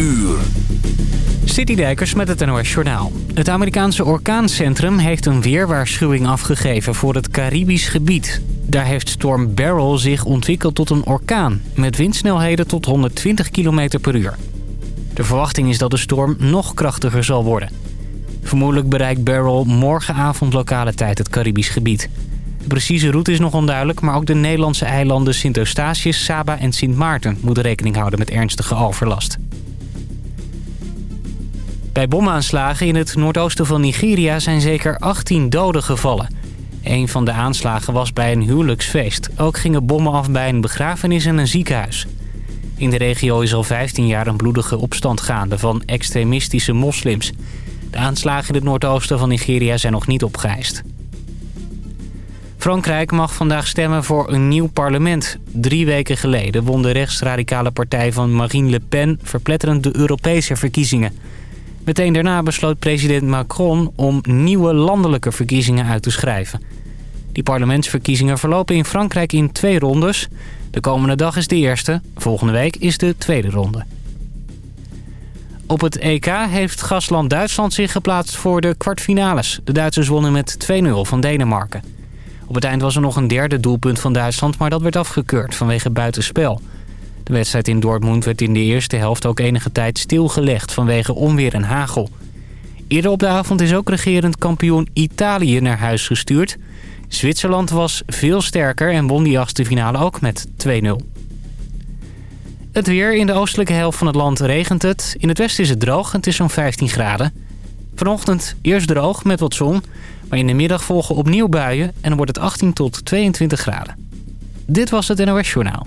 uur. Citydijkers met het NOS Journaal. Het Amerikaanse orkaancentrum heeft een weerwaarschuwing afgegeven voor het Caribisch gebied. Daar heeft storm Beryl zich ontwikkeld tot een orkaan... met windsnelheden tot 120 km per uur. De verwachting is dat de storm nog krachtiger zal worden. Vermoedelijk bereikt Beryl morgenavond lokale tijd het Caribisch gebied. De precieze route is nog onduidelijk... maar ook de Nederlandse eilanden Sint Eustatius, Saba en Sint Maarten... moeten rekening houden met ernstige overlast. Bij bomaanslagen in het noordoosten van Nigeria zijn zeker 18 doden gevallen. Een van de aanslagen was bij een huwelijksfeest. Ook gingen bommen af bij een begrafenis en een ziekenhuis. In de regio is al 15 jaar een bloedige opstand gaande van extremistische moslims. De aanslagen in het noordoosten van Nigeria zijn nog niet opgeëist. Frankrijk mag vandaag stemmen voor een nieuw parlement. Drie weken geleden won de rechtsradicale partij van Marine Le Pen... verpletterend de Europese verkiezingen... Meteen daarna besloot president Macron om nieuwe landelijke verkiezingen uit te schrijven. Die parlementsverkiezingen verlopen in Frankrijk in twee rondes. De komende dag is de eerste, volgende week is de tweede ronde. Op het EK heeft gastland Duitsland zich geplaatst voor de kwartfinales. De Duitsers wonnen met 2-0 van Denemarken. Op het eind was er nog een derde doelpunt van Duitsland, maar dat werd afgekeurd vanwege buitenspel. De wedstrijd in Dortmund werd in de eerste helft ook enige tijd stilgelegd vanwege onweer en hagel. Eerder op de avond is ook regerend kampioen Italië naar huis gestuurd. Zwitserland was veel sterker en won die achtste finale ook met 2-0. Het weer in de oostelijke helft van het land regent het. In het westen is het droog en het is zo'n 15 graden. Vanochtend eerst droog met wat zon, maar in de middag volgen opnieuw buien en dan wordt het 18 tot 22 graden. Dit was het NOS Journaal.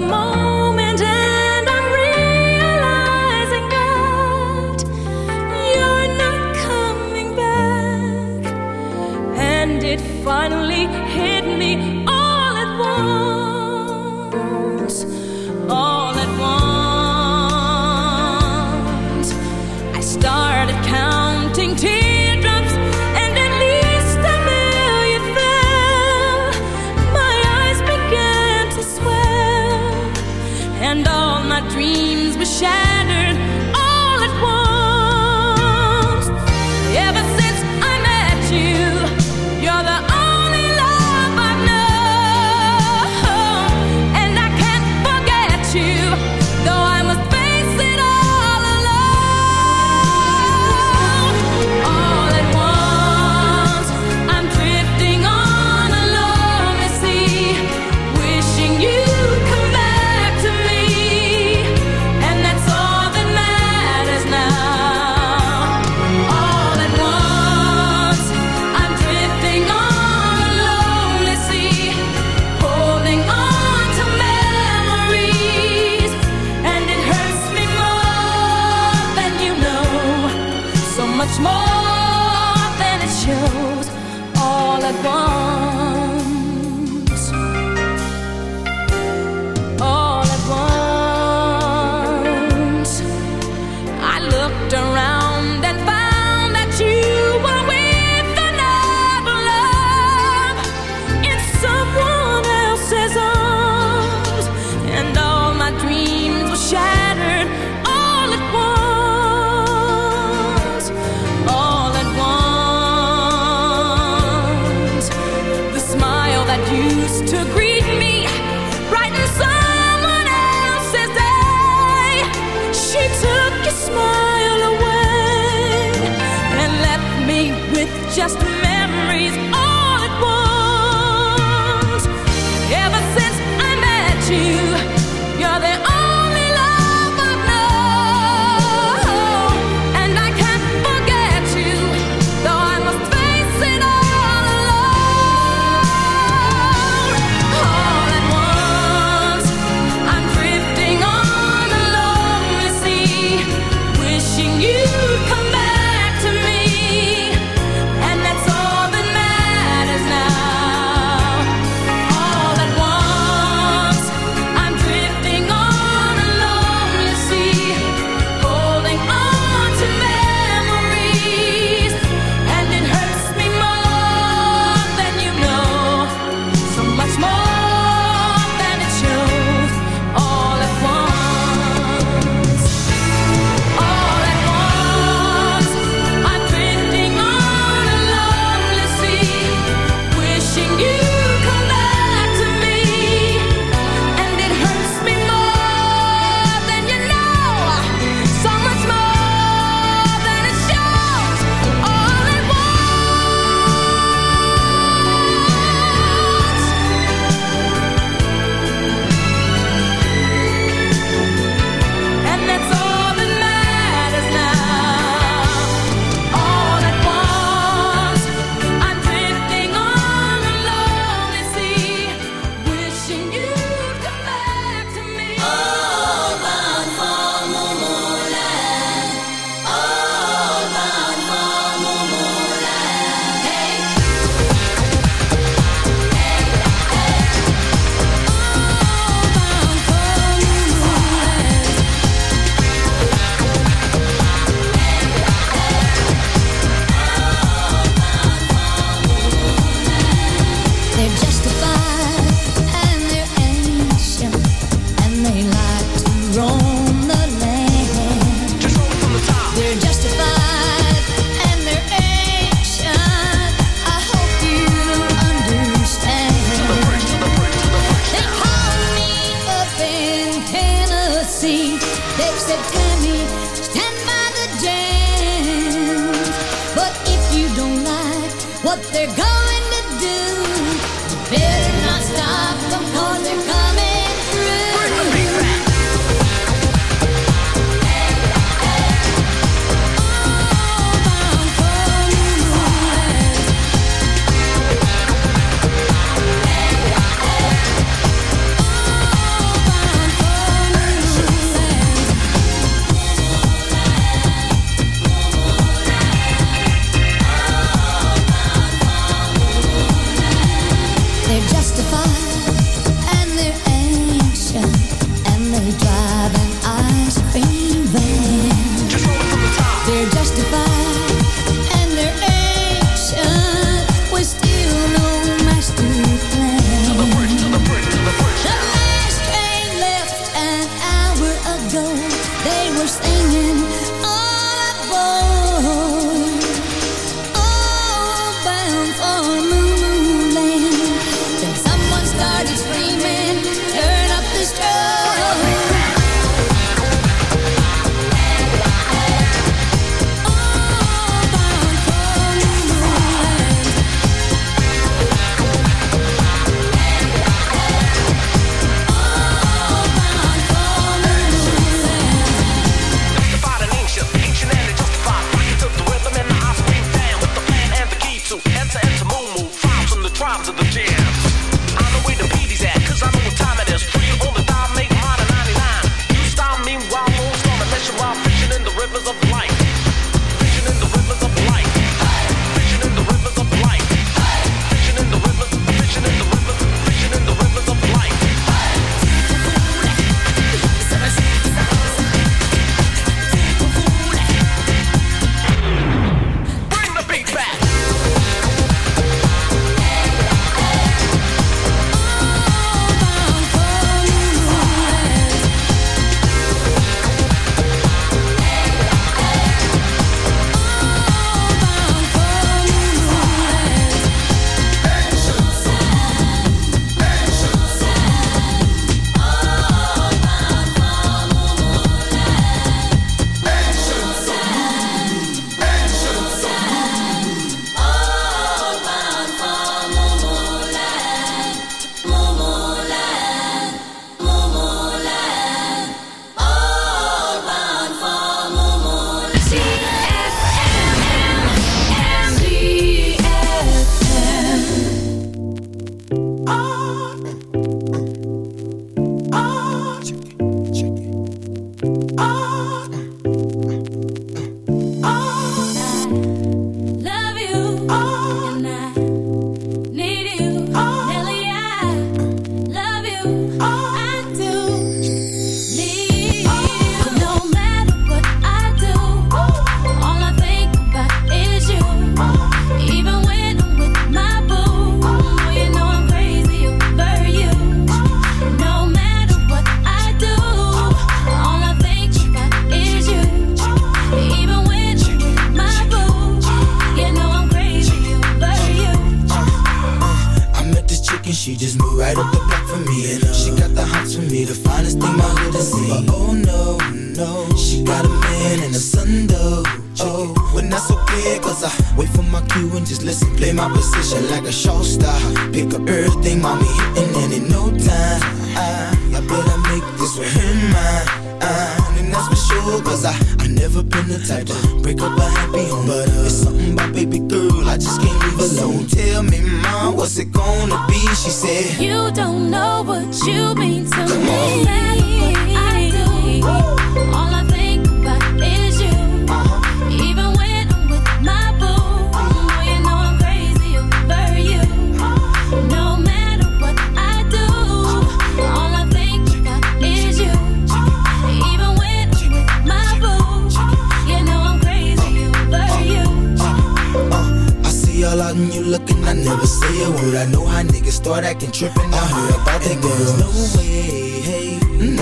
come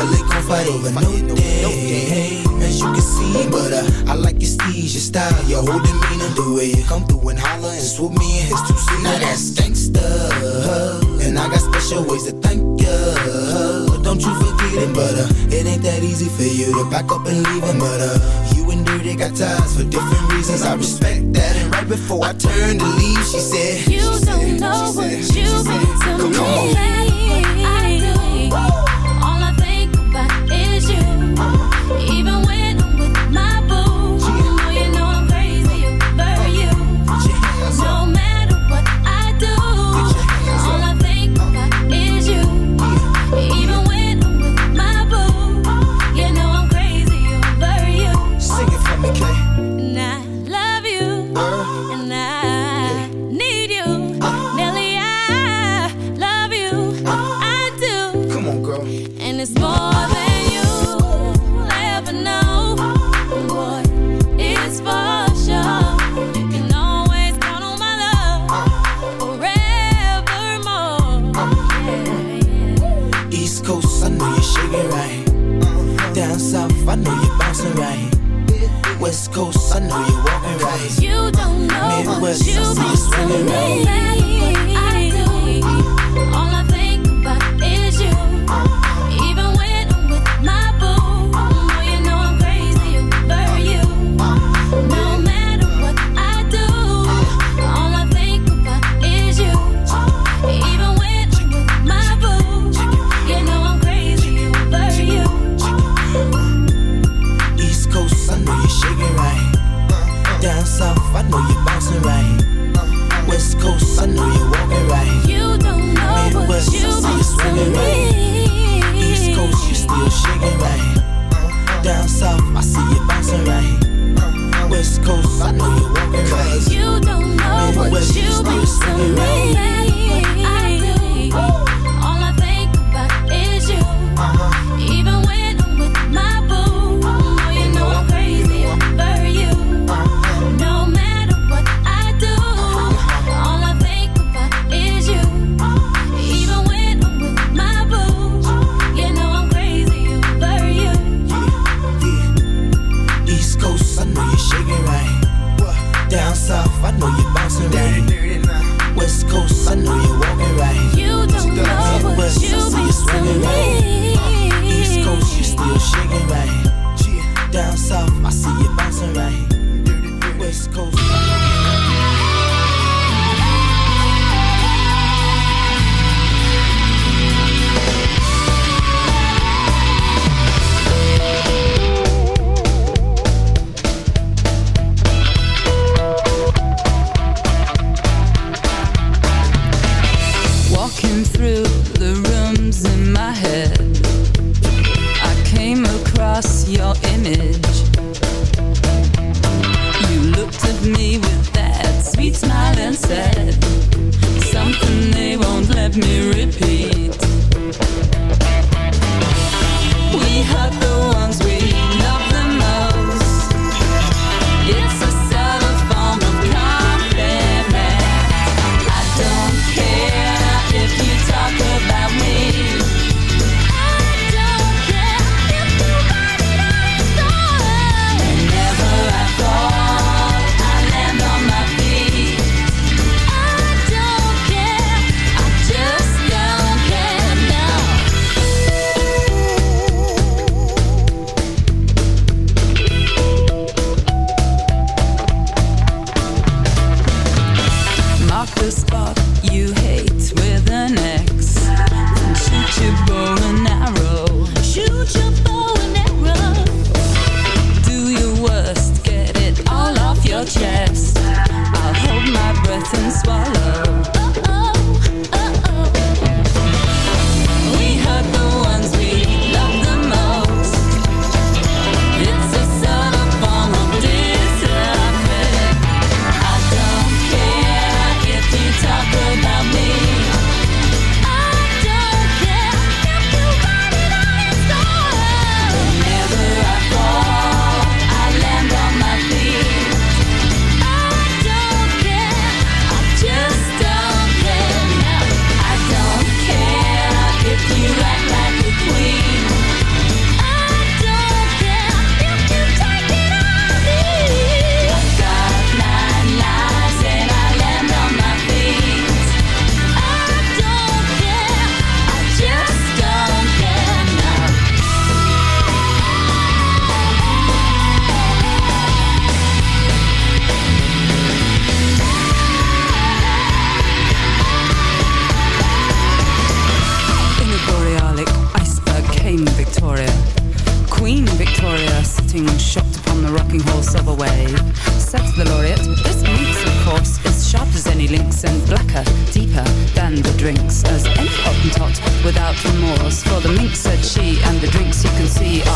really gon' fight over no thing. As you can see, but uh, I like your steeze, your style, your whole demeanor, the way you come through and holler and swoop me in his two seat. Now that's gangsta, and I got special ways to thank ya. But Don't you forget it, but uh, it ain't that easy for you to back up and leave him, but uh, you and Dirty got ties for different reasons. I respect that. And right before I turned to leave, she said, You don't know what you've been to me. blacker, deeper than the drinks, as any hottentot without remorse. For the mink, said she, and the drinks you can see are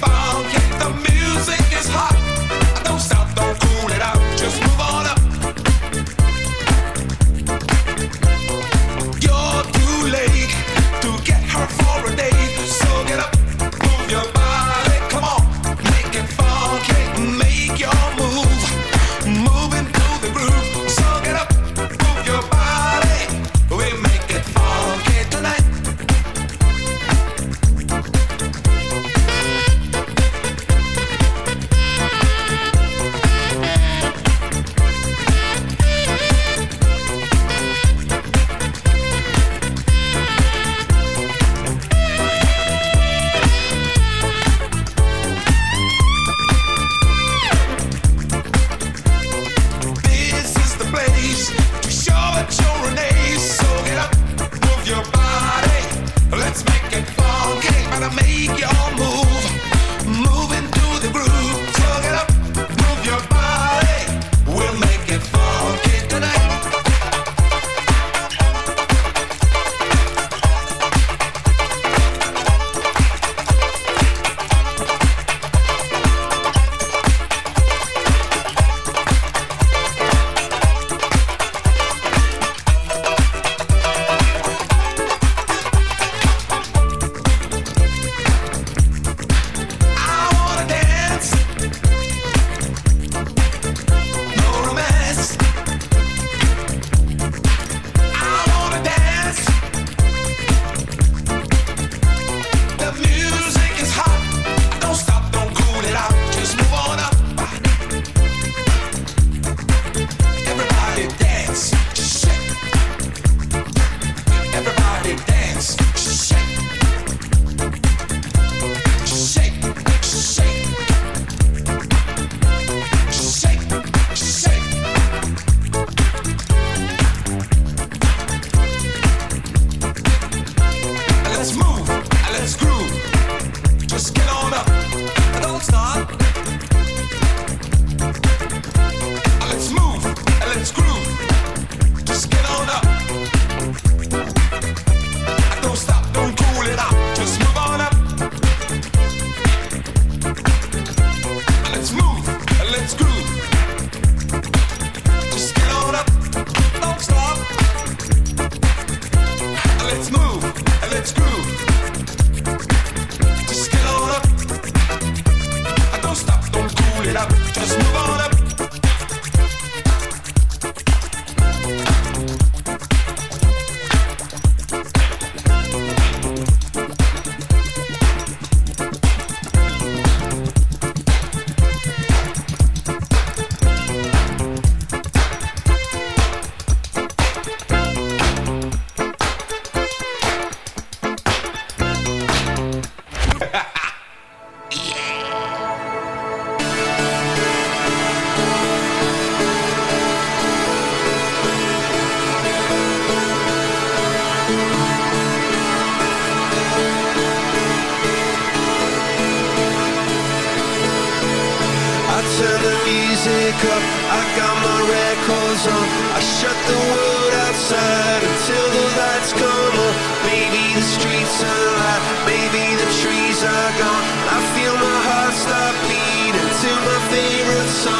fine. favorite song.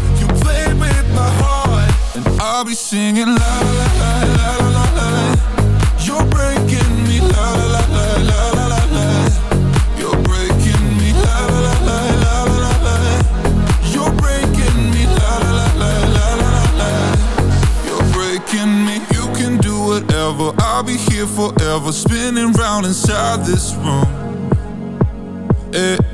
and I'll be singing la la la la la la. You're breaking me la la la la la la la. You're breaking me la la la la la la. You're breaking me la la la la la la. You're breaking me. You can do whatever. I'll be here forever, spinning round inside this room. Hey,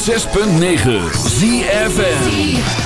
106.9 ZFN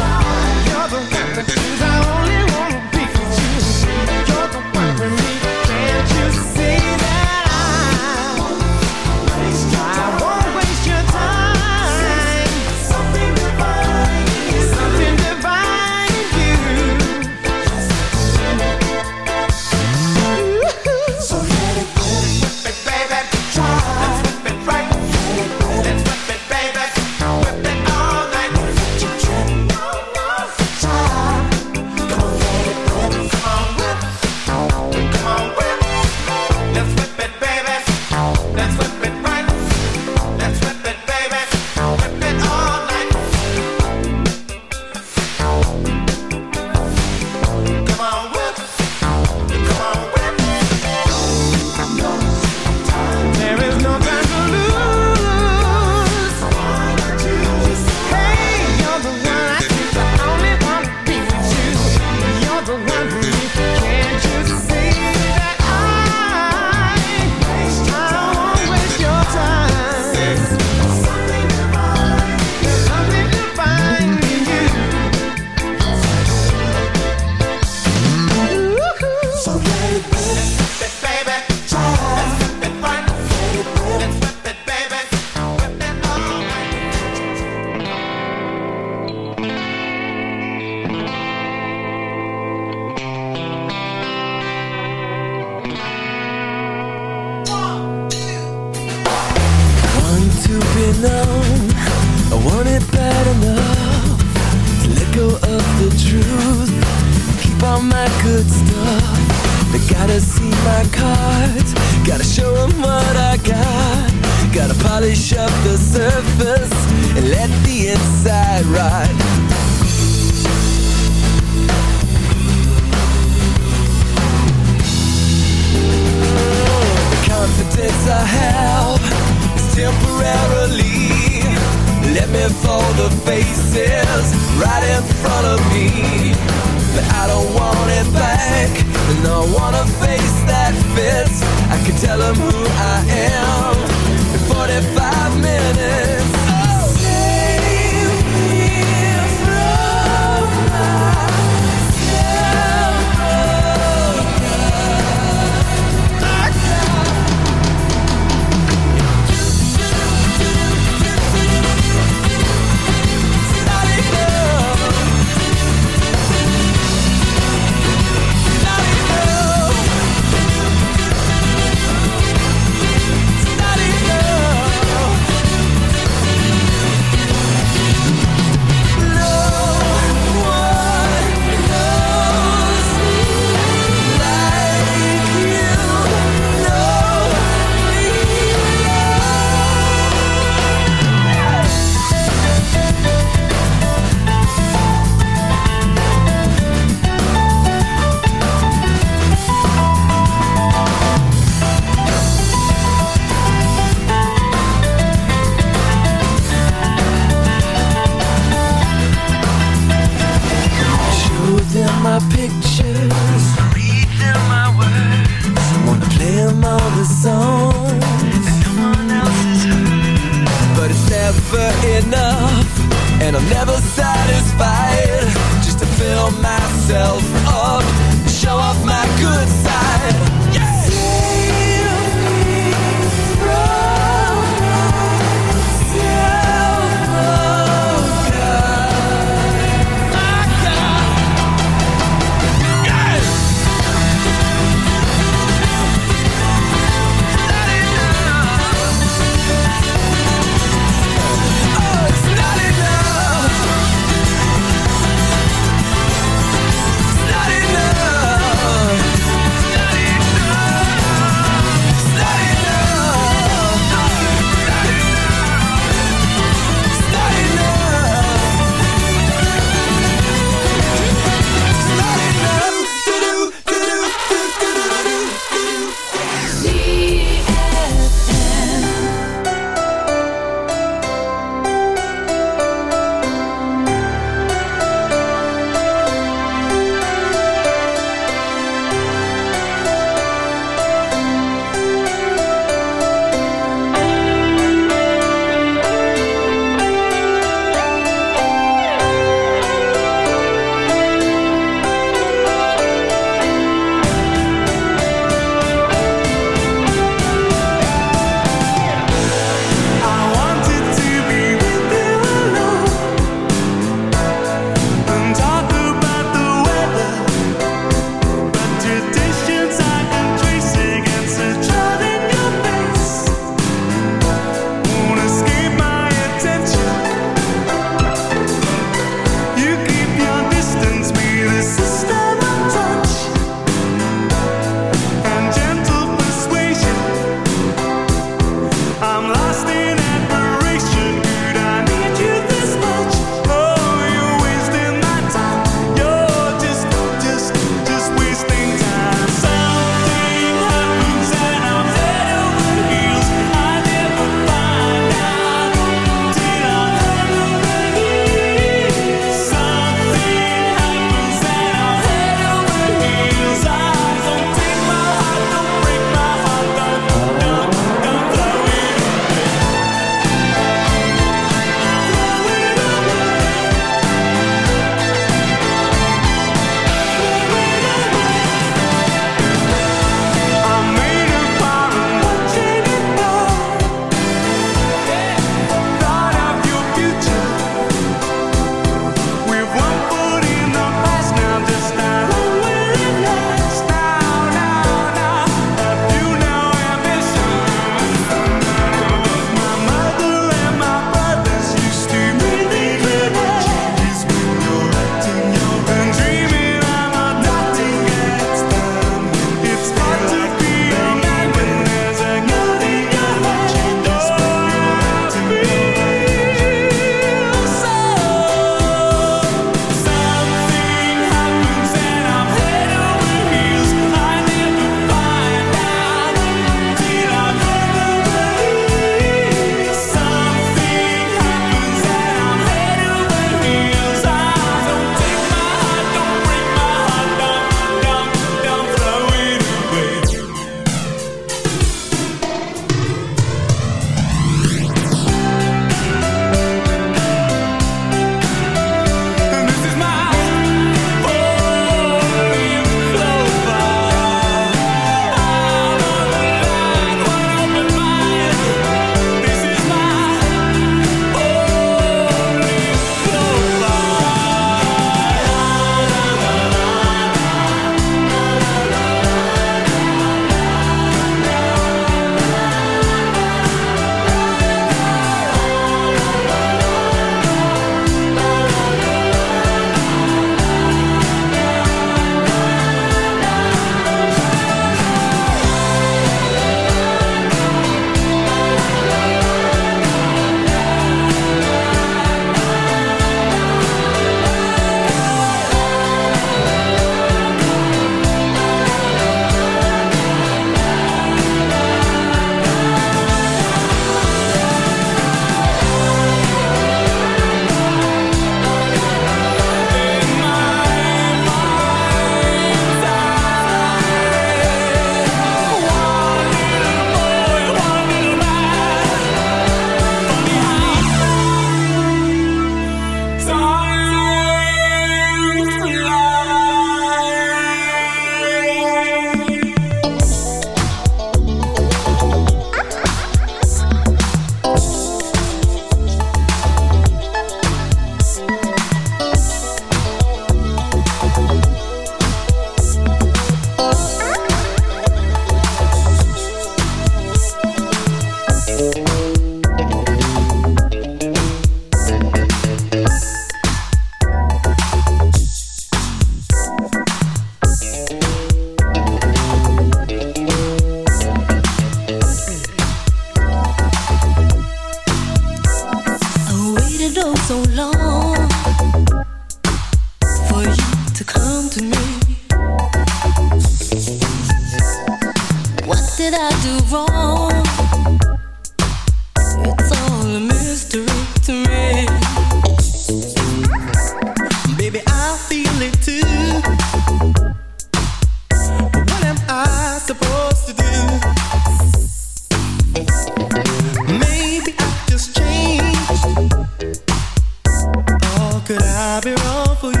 could I be wrong for you?